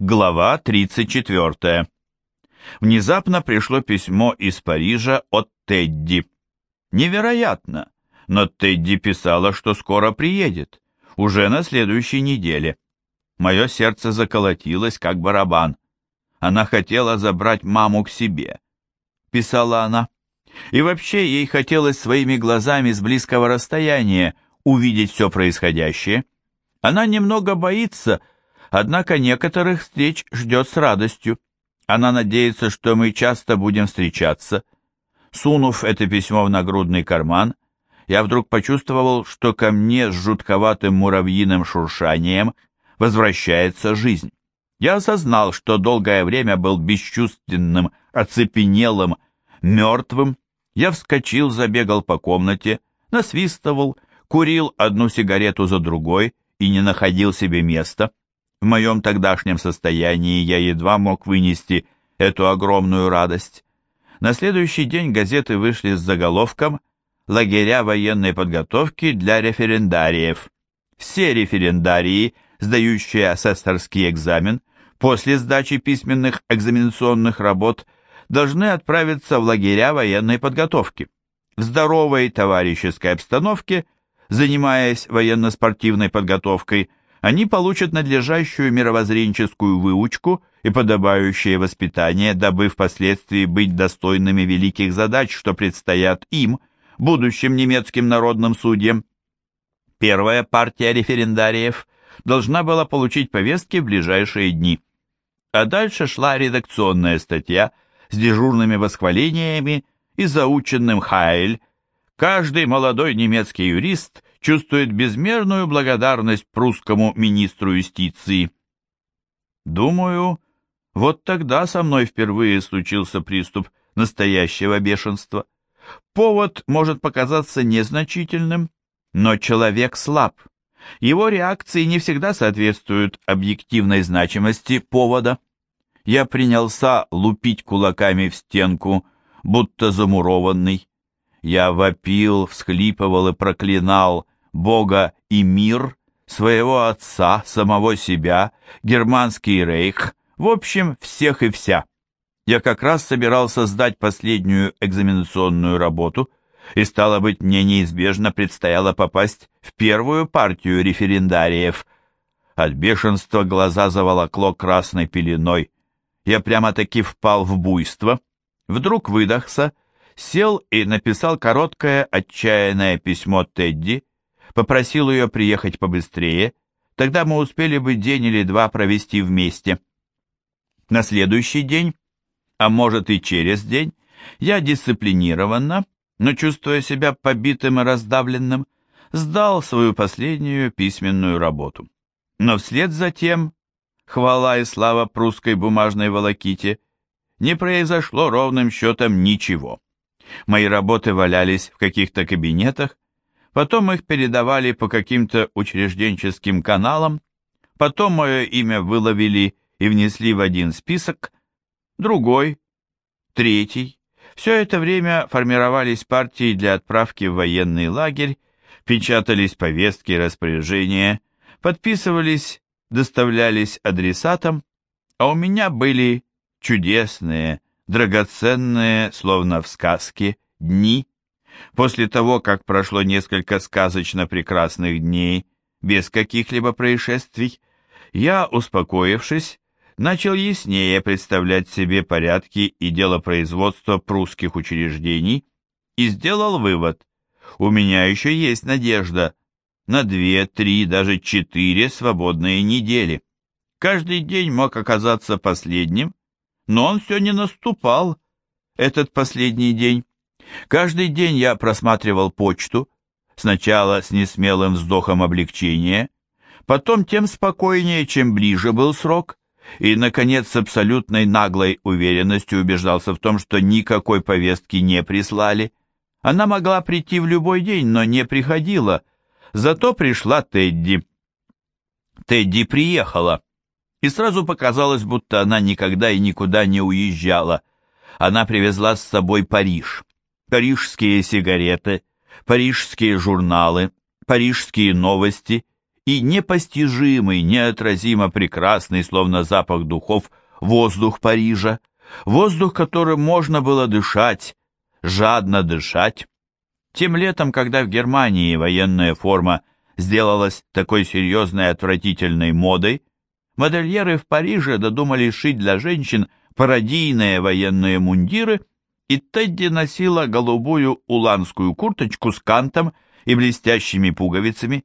Глава 34. Внезапно пришло письмо из Парижа от Тедди. Невероятно, но Тедди писала, что скоро приедет, уже на следующей неделе. Мое сердце заколотилось, как барабан. Она хотела забрать маму к себе, писала она. И вообще ей хотелось своими глазами с близкого расстояния увидеть все происходящее. Она немного боится, однако некоторых встреч ждет с радостью. Она надеется, что мы часто будем встречаться. Сунув это письмо в нагрудный карман, я вдруг почувствовал, что ко мне с жутковатым муравьиным шуршанием возвращается жизнь. Я осознал, что долгое время был бесчувственным, оцепенелым, мертвым. Я вскочил, забегал по комнате, насвистывал, курил одну сигарету за другой и не находил себе места. В моем тогдашнем состоянии я едва мог вынести эту огромную радость. На следующий день газеты вышли с заголовком «Лагеря военной подготовки для референдариев». Все референдарии, сдающие асессорский экзамен, после сдачи письменных экзаменационных работ должны отправиться в лагеря военной подготовки. В здоровой товарищеской обстановке, занимаясь военно-спортивной подготовкой, они получат надлежащую мировоззренческую выучку и подобающее воспитание, дабы впоследствии быть достойными великих задач, что предстоят им, будущим немецким народным судьям. Первая партия референдариев должна была получить повестки в ближайшие дни. А дальше шла редакционная статья с дежурными восхвалениями и заученным «Хайль». Каждый молодой немецкий юрист чувствует безмерную благодарность прусскому министру юстиции. Думаю, вот тогда со мной впервые случился приступ настоящего бешенства. Повод может показаться незначительным, но человек слаб. Его реакции не всегда соответствуют объективной значимости повода. Я принялся лупить кулаками в стенку, будто замурованный. Я вопил, всхлипывал и проклинал Бога и мир, своего отца, самого себя, германский рейх, в общем, всех и вся. Я как раз собирался сдать последнюю экзаменационную работу — и, стало быть, мне неизбежно предстояло попасть в первую партию референдариев. От бешенства глаза заволокло красной пеленой. Я прямо-таки впал в буйство. Вдруг выдохся, сел и написал короткое отчаянное письмо Тедди, попросил ее приехать побыстрее, тогда мы успели бы день или два провести вместе. На следующий день, а может и через день, я дисциплинированно, но, чувствуя себя побитым и раздавленным, сдал свою последнюю письменную работу. Но вслед за тем, хвала и слава прусской бумажной волоките, не произошло ровным счетом ничего. Мои работы валялись в каких-то кабинетах, потом их передавали по каким-то учрежденческим каналам, потом мое имя выловили и внесли в один список, другой, третий, все это время формировались партии для отправки в военный лагерь, печатались повестки и распоряжения, подписывались, доставлялись адресатам, а у меня были чудесные, драгоценные, словно в сказке, дни. После того, как прошло несколько сказочно прекрасных дней, без каких-либо происшествий, я, успокоившись, начал яснее представлять себе порядки и делопроизводство прусских учреждений и сделал вывод. У меня еще есть надежда на две, три, даже четыре свободные недели. Каждый день мог оказаться последним, но он все не наступал, этот последний день. Каждый день я просматривал почту, сначала с несмелым вздохом облегчения, потом тем спокойнее, чем ближе был срок, и, наконец, с абсолютной наглой уверенностью убеждался в том, что никакой повестки не прислали. Она могла прийти в любой день, но не приходила. Зато пришла Тедди. Тедди приехала, и сразу показалось, будто она никогда и никуда не уезжала. Она привезла с собой Париж. Парижские сигареты, парижские журналы, парижские новости и непостижимый, неотразимо прекрасный, словно запах духов, воздух Парижа, воздух, которым можно было дышать, жадно дышать. Тем летом, когда в Германии военная форма сделалась такой серьезной отвратительной модой, модельеры в Париже додумались шить для женщин пародийные военные мундиры, и Тедди носила голубую уланскую курточку с кантом и блестящими пуговицами.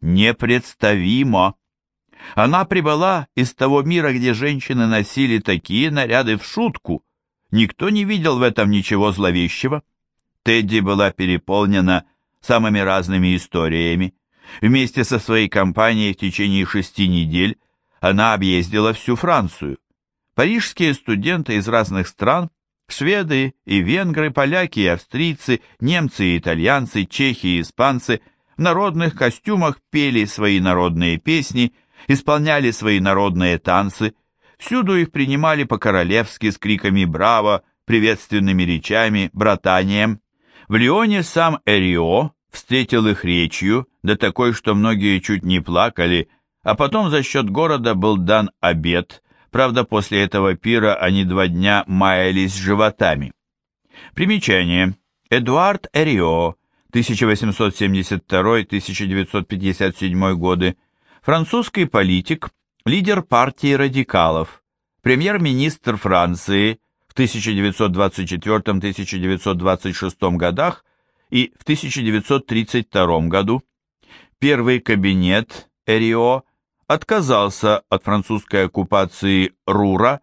Непредставимо! Она прибыла из того мира, где женщины носили такие наряды в шутку. Никто не видел в этом ничего зловещего. Тедди была переполнена самыми разными историями. Вместе со своей компанией в течение шести недель она объездила всю Францию. Парижские студенты из разных стран, шведы и венгры, поляки и австрийцы, немцы и итальянцы, чехи и испанцы в народных костюмах пели свои народные песни, исполняли свои народные танцы, всюду их принимали по-королевски с криками «Браво!», приветственными речами, братанием. В Лионе сам Эрио встретил их речью, да такой, что многие чуть не плакали, а потом за счет города был дан обед, правда, после этого пира они два дня маялись животами. Примечание. Эдуард Эрио, 1872-1957 годы, французский политик, лидер партии радикалов, премьер-министр Франции в 1924-1926 годах и в 1932 году. Первый кабинет Эрио отказался от французской оккупации Рура,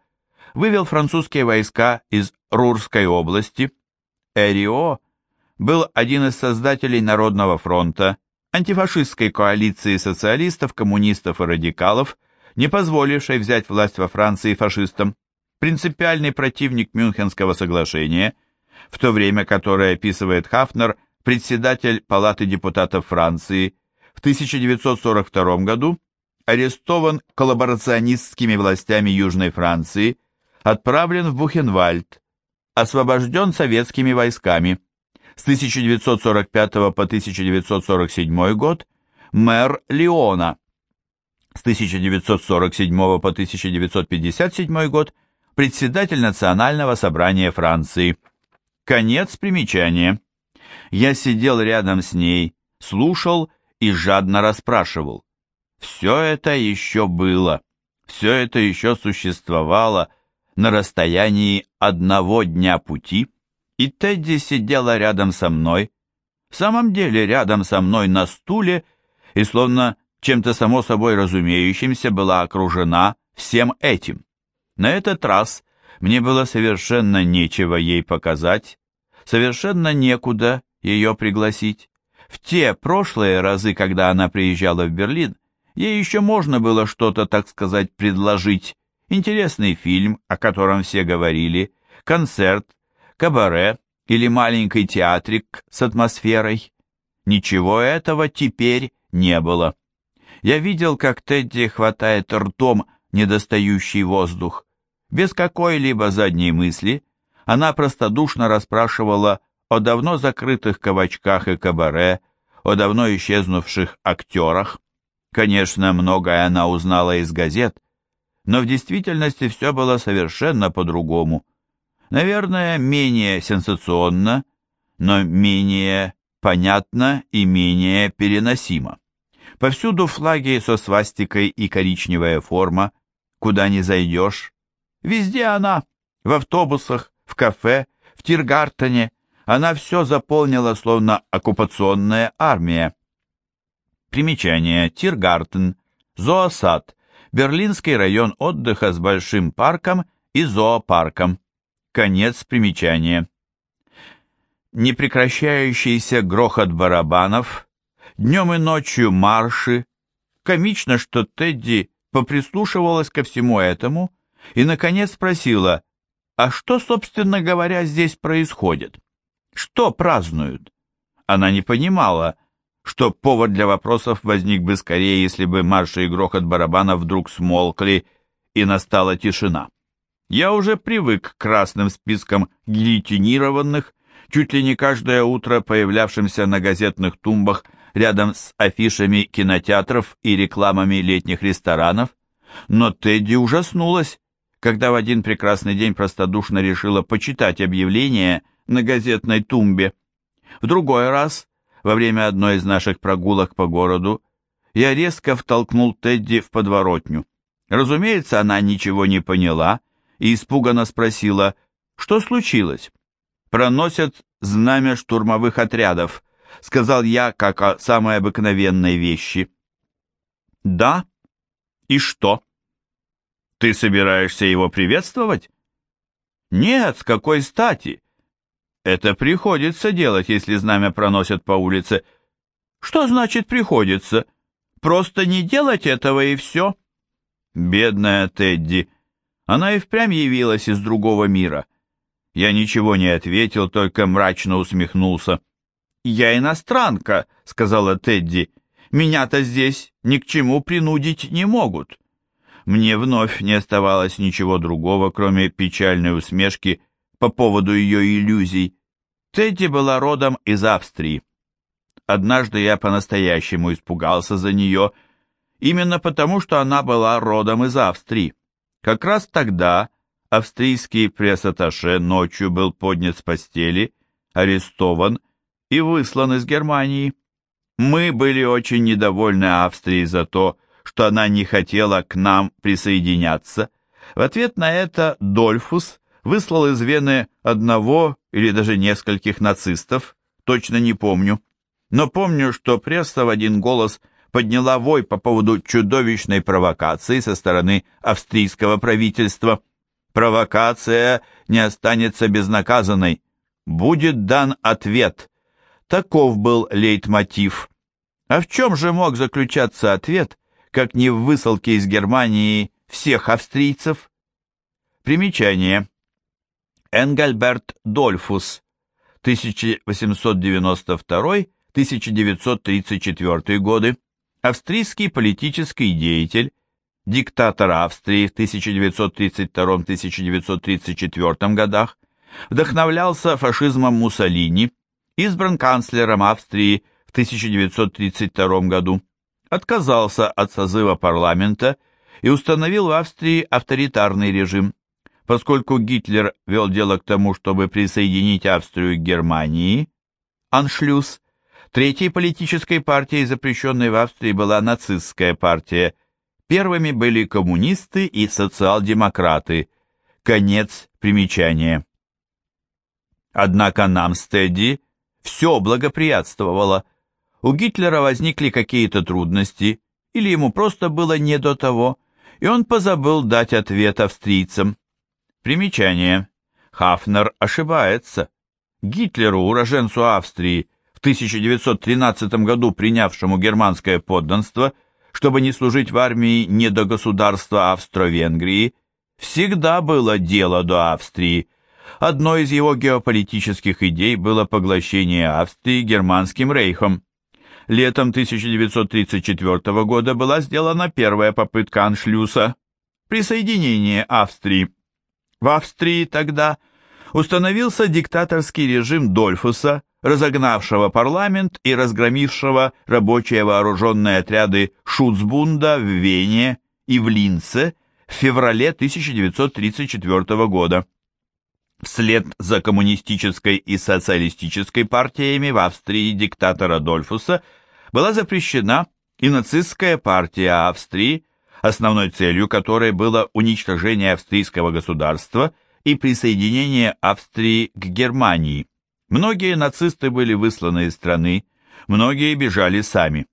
вывел французские войска из Рурской области. Эрио был один из создателей Народного фронта, антифашистской коалиции социалистов, коммунистов и радикалов, не позволившей взять власть во Франции фашистам, принципиальный противник Мюнхенского соглашения, в то время которое описывает Хафнер, председатель Палаты депутатов Франции, в 1942 году арестован коллаборационистскими властями Южной Франции, отправлен в Бухенвальд, освобожден советскими войсками. С 1945 по 1947 год мэр Лиона. С 1947 по 1957 год председатель Национального собрания Франции. Конец примечания. Я сидел рядом с ней, слушал и жадно расспрашивал. Все это еще было, все это еще существовало на расстоянии одного дня пути, и Тедди сидела рядом со мной, в самом деле рядом со мной на стуле, и словно чем-то само собой разумеющимся была окружена всем этим. На этот раз мне было совершенно нечего ей показать, совершенно некуда ее пригласить. В те прошлые разы, когда она приезжала в Берлин, Ей еще можно было что-то, так сказать, предложить. Интересный фильм, о котором все говорили, концерт, кабаре или маленький театрик с атмосферой. Ничего этого теперь не было. Я видел, как Тедди хватает ртом недостающий воздух. Без какой-либо задней мысли она простодушно расспрашивала о давно закрытых кабачках и кабаре, о давно исчезнувших актерах. Конечно, многое она узнала из газет, но в действительности все было совершенно по-другому. Наверное, менее сенсационно, но менее понятно и менее переносимо. Повсюду флаги со свастикой и коричневая форма, куда не зайдешь. Везде она, в автобусах, в кафе, в Тиргартене, она все заполнила, словно оккупационная армия. Примечание. Тиргартен. Зоосад. Берлинский район отдыха с большим парком и зоопарком. Конец примечания. Непрекращающийся грохот барабанов, днем и ночью марши. Комично, что Тедди поприслушивалась ко всему этому и, наконец, спросила, а что, собственно говоря, здесь происходит? Что празднуют? Она не понимала, что повод для вопросов возник бы скорее, если бы марши и грохот барабана вдруг смолкли и настала тишина. Я уже привык к красным спискам гильотинированных, чуть ли не каждое утро появлявшимся на газетных тумбах рядом с афишами кинотеатров и рекламами летних ресторанов, но Тедди ужаснулась, когда в один прекрасный день простодушно решила почитать объявление на газетной тумбе. В другой раз, во время одной из наших прогулок по городу, я резко втолкнул Тедди в подворотню. Разумеется, она ничего не поняла и испуганно спросила, что случилось. «Проносят знамя штурмовых отрядов», — сказал я, как о самой обыкновенной вещи. «Да? И что?» «Ты собираешься его приветствовать?» «Нет, с какой стати?» «Это приходится делать, если знамя проносят по улице». «Что значит «приходится»?» Просто не делать этого и все. Бедная Тедди. Она и впрямь явилась из другого мира. Я ничего не ответил, только мрачно усмехнулся. «Я иностранка», — сказала Тедди. «Меня-то здесь ни к чему принудить не могут». Мне вновь не оставалось ничего другого, кроме печальной усмешки по поводу ее иллюзий. Тедди была родом из Австрии. Однажды я по-настоящему испугался за нее, именно потому, что она была родом из Австрии. Как раз тогда австрийский пресс-атташе ночью был поднят с постели, арестован и выслан из Германии. Мы были очень недовольны Австрией за то, что она не хотела к нам присоединяться. В ответ на это Дольфус выслал из Вены одного или даже нескольких нацистов, точно не помню но помню, что пресса в один голос подняла вой по поводу чудовищной провокации со стороны австрийского правительства. Провокация не останется безнаказанной. Будет дан ответ. Таков был лейтмотив. А в чем же мог заключаться ответ, как не в высылке из Германии всех австрийцев? Примечание. Энгельберт Дольфус, 1892 1934 годы, австрийский политический деятель, диктатор Австрии в 1932-1934 годах, вдохновлялся фашизмом Муссолини, избран канцлером Австрии в 1932 году, отказался от созыва парламента и установил в Австрии авторитарный режим. Поскольку Гитлер вел дело к тому, чтобы присоединить Австрию к Германии, аншлюз, Третьей политической партией, запрещенной в Австрии, была нацистская партия. Первыми были коммунисты и социал-демократы. Конец примечания. Однако нам с Тедди все благоприятствовало. У Гитлера возникли какие-то трудности, или ему просто было не до того, и он позабыл дать ответ австрийцам. Примечание. Хафнер ошибается. Гитлеру, уроженцу Австрии, в 1913 году принявшему германское подданство, чтобы не служить в армии не до государства Австро-Венгрии, всегда было дело до Австрии. Одной из его геополитических идей было поглощение Австрии германским рейхом. Летом 1934 года была сделана первая попытка аншлюса – присоединение Австрии. В Австрии тогда установился диктаторский режим Дольфуса – разогнавшего парламент и разгромившего рабочие вооруженные отряды Шуцбунда в Вене и в Линце в феврале 1934 года. Вслед за коммунистической и социалистической партиями в Австрии диктатора Дольфуса была запрещена и нацистская партия Австрии, основной целью которой было уничтожение австрийского государства и присоединение Австрии к Германии. Многие нацисты были высланы из страны, многие бежали сами.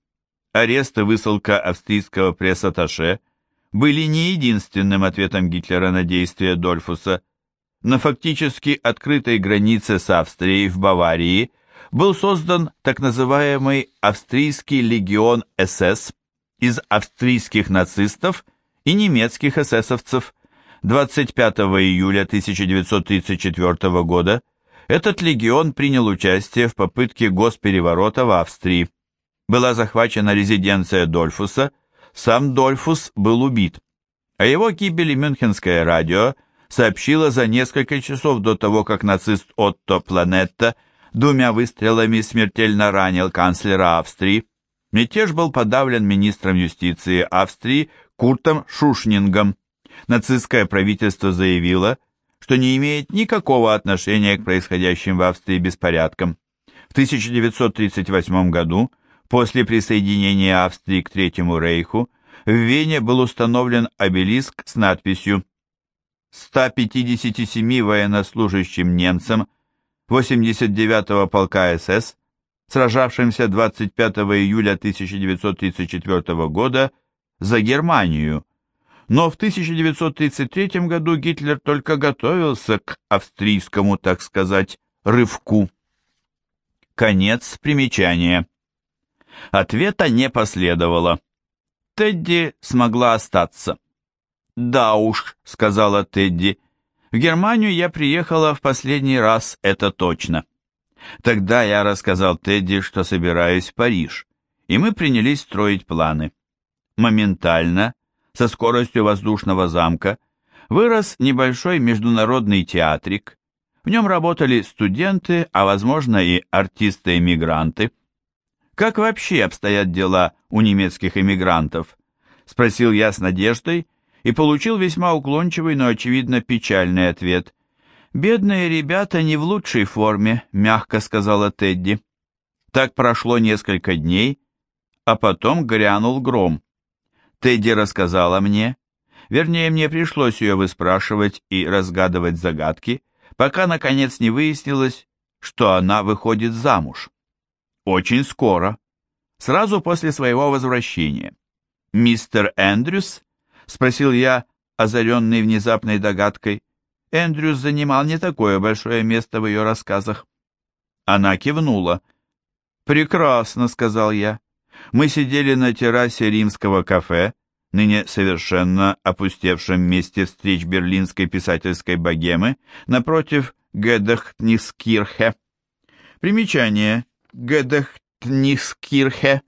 Арест и высылка австрийского пресс-атташе были не единственным ответом Гитлера на действия Дольфуса. На фактически открытой границе с Австрией в Баварии был создан так называемый австрийский легион СС из австрийских нацистов и немецких эсэсовцев. 25 июля 1934 года этот легион принял участие в попытке госпереворота в Австрии. Была захвачена резиденция Дольфуса, сам Дольфус был убит. О его гибели Мюнхенское радио сообщило за несколько часов до того, как нацист Отто Планетта двумя выстрелами смертельно ранил канцлера Австрии. Мятеж был подавлен министром юстиции Австрии Куртом Шушнингом. Нацистское правительство заявило, что не имеет никакого отношения к происходящим в Австрии беспорядкам. В 1938 году, после присоединения Австрии к Третьему Рейху, в Вене был установлен обелиск с надписью 157 военнослужащим немцам 89-го полка СС, сражавшимся 25 июля 1934 года за Германию, но в 1933 году Гитлер только готовился к австрийскому, так сказать, рывку. Конец примечания. Ответа не последовало. Тедди смогла остаться. «Да уж», — сказала Тедди, — «в Германию я приехала в последний раз, это точно». Тогда я рассказал Тедди, что собираюсь в Париж, и мы принялись строить планы. Моментально, со скоростью воздушного замка, вырос небольшой международный театрик. В нем работали студенты, а возможно и артисты-эмигранты. «Как вообще обстоят дела у немецких эмигрантов?» – спросил я с надеждой и получил весьма уклончивый, но, очевидно, печальный ответ. «Бедные ребята не в лучшей форме», — мягко сказала Тедди. Так прошло несколько дней, а потом грянул гром. Тедди рассказала мне, вернее, мне пришлось ее выспрашивать и разгадывать загадки, пока, наконец, не выяснилось, что она выходит замуж. Очень скоро, сразу после своего возвращения. Мистер Эндрюс — спросил я, озаренный внезапной догадкой. Эндрюс занимал не такое большое место в ее рассказах. Она кивнула. «Прекрасно», — сказал я. «Мы сидели на террасе римского кафе, ныне совершенно опустевшем месте встреч берлинской писательской богемы, напротив Гедехтнискирхе. Примечание. Гедехтнискирхе.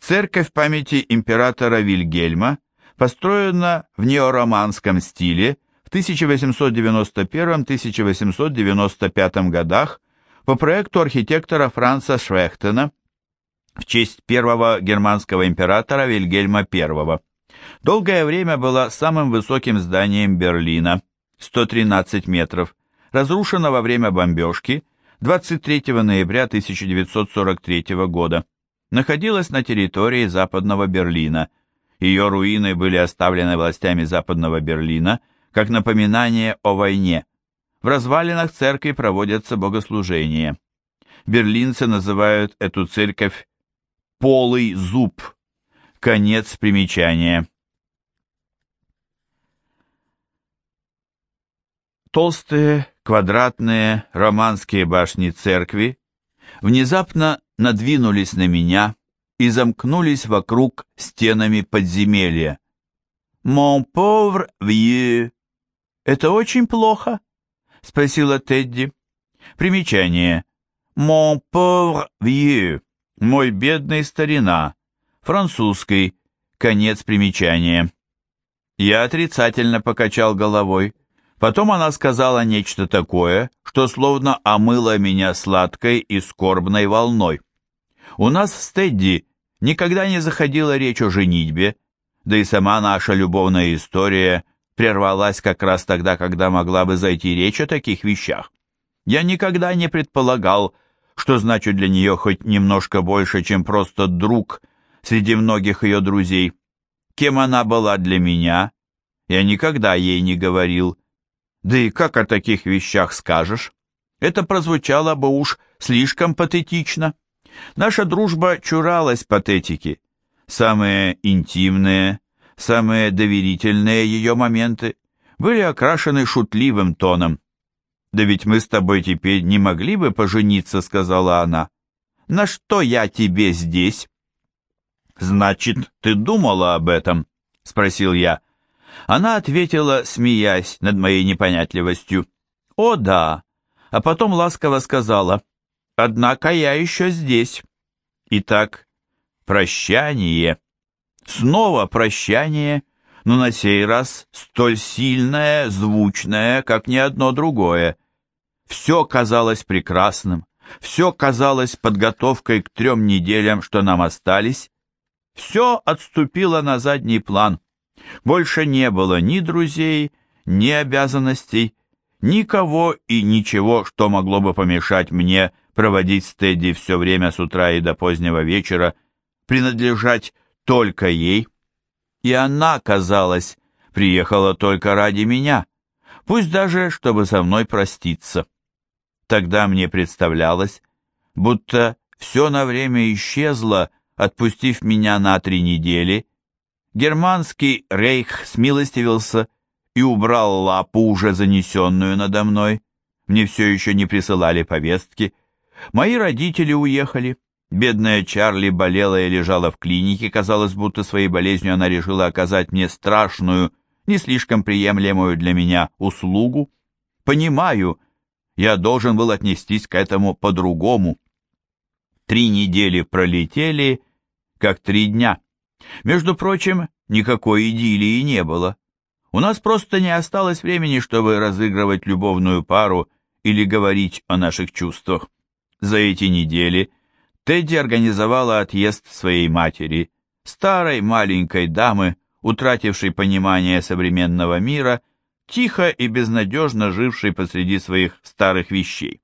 Церковь памяти императора Вильгельма, построена в неороманском стиле в 1891-1895 годах по проекту архитектора Франца Швехтена в честь первого германского императора Вильгельма I. Долгое время была самым высоким зданием Берлина, 113 метров, разрушена во время бомбежки 23 ноября 1943 года. Находилась на территории Западного Берлина – ее руины были оставлены властями Западного Берлина как напоминание о войне. В развалинах церкви проводятся богослужения. Берлинцы называют эту церковь «полый зуб». Конец примечания. Толстые, квадратные, романские башни церкви внезапно надвинулись на меня, и замкнулись вокруг стенами подземелья. «Mon pauvre vieux!» «Это очень плохо?» — спросила Тедди. Примечание. «Mon pauvre vieux» — «Мой бедный старина», французский, конец примечания. Я отрицательно покачал головой. Потом она сказала нечто такое, что словно омыло меня сладкой и скорбной волной. У нас в Тедди никогда не заходила речь о женитьбе, да и сама наша любовная история прервалась как раз тогда, когда могла бы зайти речь о таких вещах. Я никогда не предполагал, что значит для нее хоть немножко больше, чем просто друг среди многих ее друзей. Кем она была для меня, я никогда ей не говорил. Да и как о таких вещах скажешь? Это прозвучало бы уж слишком патетично. Наша дружба чуралась патетики. Самые интимные, самые доверительные ее моменты были окрашены шутливым тоном. «Да ведь мы с тобой теперь не могли бы пожениться», — сказала она. «На что я тебе здесь?» «Значит, ты думала об этом?» — спросил я. Она ответила, смеясь над моей непонятливостью. «О, да!» А потом ласково сказала, Однако я еще здесь. Итак, прощание. Снова прощание, но на сей раз столь сильное, звучное, как ни одно другое. Все казалось прекрасным, Все казалось подготовкой к трем неделям, что нам остались. Все отступило на задний план. Больше не было ни друзей, ни обязанностей, никого и ничего, что могло бы помешать мне проводить с Тедди все время с утра и до позднего вечера, принадлежать только ей. И она, казалось, приехала только ради меня, пусть даже, чтобы со мной проститься. Тогда мне представлялось, будто все на время исчезло, отпустив меня на три недели. Германский рейх смилостивился и убрал лапу, уже занесенную надо мной. Мне все еще не присылали повестки. Мои родители уехали. Бедная Чарли болела и лежала в клинике. Казалось, будто своей болезнью она решила оказать мне страшную, не слишком приемлемую для меня услугу. Понимаю, я должен был отнестись к этому по-другому. Три недели пролетели, как три дня. Между прочим, никакой идиллии не было. У нас просто не осталось времени, чтобы разыгрывать любовную пару или говорить о наших чувствах. За эти недели Тедди организовала отъезд своей матери, старой маленькой дамы, утратившей понимание современного мира, тихо и безнадежно жившей посреди своих старых вещей.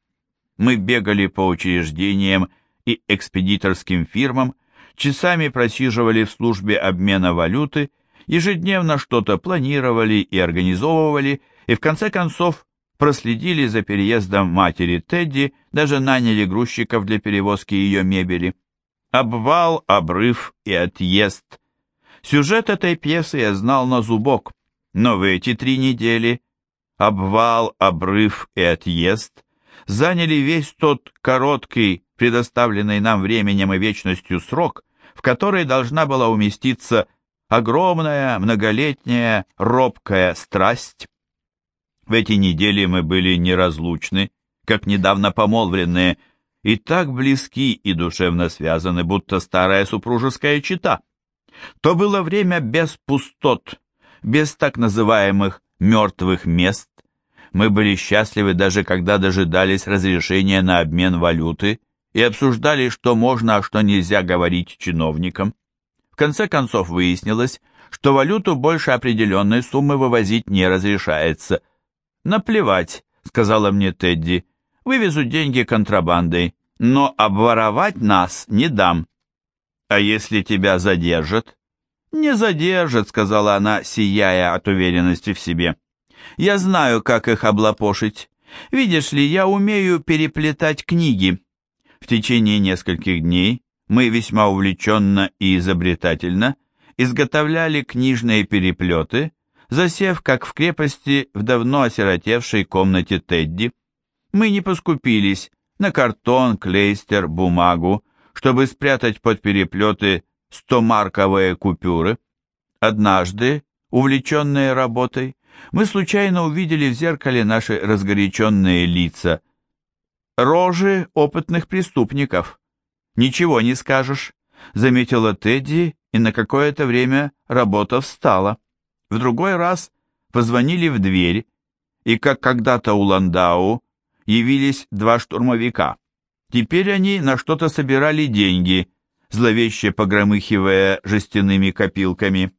Мы бегали по учреждениям и экспедиторским фирмам, часами просиживали в службе обмена валюты ежедневно что-то планировали и организовывали, и в конце концов проследили за переездом матери Тедди, даже наняли грузчиков для перевозки ее мебели. Обвал, обрыв и отъезд. Сюжет этой пьесы я знал на зубок, но в эти три недели обвал, обрыв и отъезд заняли весь тот короткий, предоставленный нам временем и вечностью срок, в который должна была уместиться огромная, многолетняя, робкая страсть. В эти недели мы были неразлучны, как недавно помолвленные, и так близки и душевно связаны, будто старая супружеская чета. То было время без пустот, без так называемых мертвых мест. Мы были счастливы даже когда дожидались разрешения на обмен валюты и обсуждали, что можно, а что нельзя говорить чиновникам. В конце концов выяснилось, что валюту больше определенной суммы вывозить не разрешается. «Наплевать», — сказала мне Тедди, — «вывезу деньги контрабандой, но обворовать нас не дам». «А если тебя задержат?» «Не задержат», — сказала она, сияя от уверенности в себе. «Я знаю, как их облапошить. Видишь ли, я умею переплетать книги». В течение нескольких дней мы весьма увлеченно и изобретательно изготовляли книжные переплеты, засев, как в крепости, в давно осиротевшей комнате Тедди. Мы не поскупились на картон, клейстер, бумагу, чтобы спрятать под переплеты стомарковые купюры. Однажды, увлеченные работой, мы случайно увидели в зеркале наши разгоряченные лица. Рожи опытных преступников. «Ничего не скажешь», — заметила Тедди, и на какое-то время работа встала. В другой раз позвонили в дверь, и, как когда-то у Ландау, явились два штурмовика. Теперь они на что-то собирали деньги, зловеще погромыхивая жестяными копилками.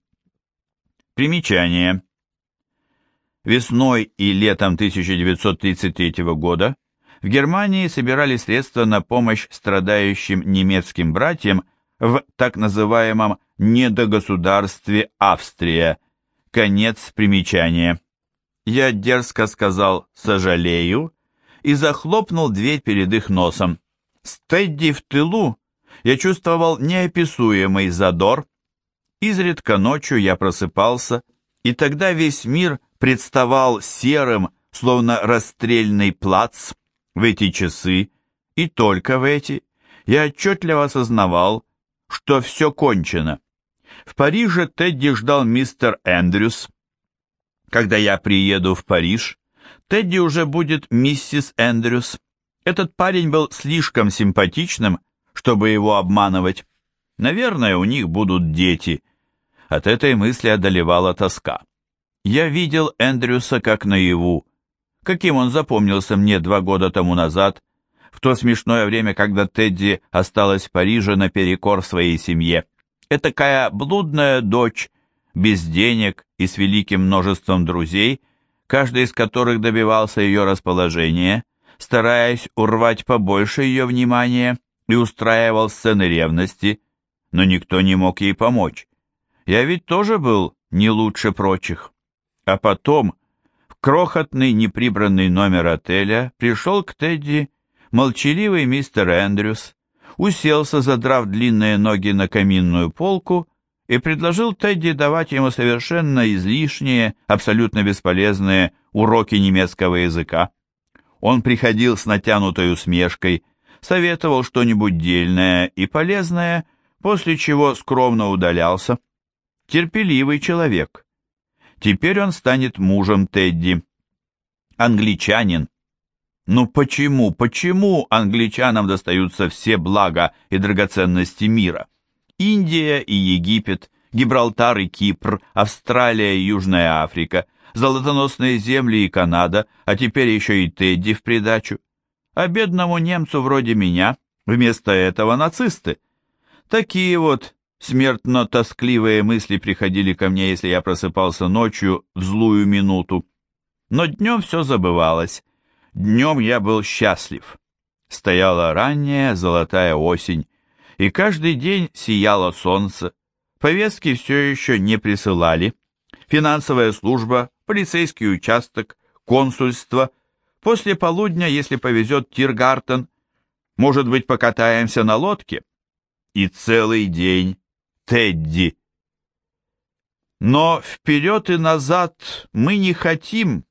Примечание. Весной и летом 1933 года в Германии собирали средства на помощь страдающим немецким братьям в так называемом недогосударстве Австрия. Конец примечания. Я дерзко сказал «сожалею» и захлопнул дверь перед их носом. Стедди в тылу я чувствовал неописуемый задор. Изредка ночью я просыпался, и тогда весь мир представал серым, словно расстрельный плац, в эти часы, и только в эти, я отчетливо осознавал, что все кончено. В Париже Тедди ждал мистер Эндрюс. Когда я приеду в Париж, Тедди уже будет миссис Эндрюс. Этот парень был слишком симпатичным, чтобы его обманывать. Наверное, у них будут дети. От этой мысли одолевала тоска. Я видел Эндрюса как наяву, каким он запомнился мне два года тому назад, в то смешное время, когда Тедди осталась в Париже наперекор своей семье. Этакая блудная дочь, без денег и с великим множеством друзей, каждый из которых добивался ее расположения, стараясь урвать побольше ее внимания, и устраивал сцены ревности, но никто не мог ей помочь. Я ведь тоже был не лучше прочих. А потом в крохотный неприбранный номер отеля пришел к Тедди молчаливый мистер Эндрюс, уселся, задрав длинные ноги на каминную полку, и предложил Тедди давать ему совершенно излишние, абсолютно бесполезные уроки немецкого языка. Он приходил с натянутой усмешкой, советовал что-нибудь дельное и полезное, после чего скромно удалялся. Терпеливый человек. Теперь он станет мужем Тедди. Англичанин. Ну почему, почему англичанам достаются все блага и драгоценности мира? Индия и Египет, Гибралтар и Кипр, Австралия и Южная Африка, золотоносные земли и Канада, а теперь еще и Тедди в придачу. А бедному немцу вроде меня вместо этого нацисты. Такие вот смертно-тоскливые мысли приходили ко мне, если я просыпался ночью в злую минуту. Но днем все забывалось. Днем я был счастлив. Стояла ранняя золотая осень, и каждый день сияло солнце. Повестки все еще не присылали. Финансовая служба, полицейский участок, консульство. После полудня, если повезет, Тиргартен. Может быть, покатаемся на лодке? И целый день Тедди. Но вперед и назад мы не хотим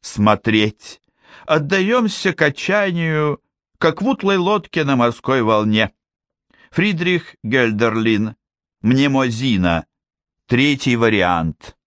смотреть отдаемся качанию, как в утлой лодке на морской волне. Фридрих Гельдерлин, Мнемозина, третий вариант.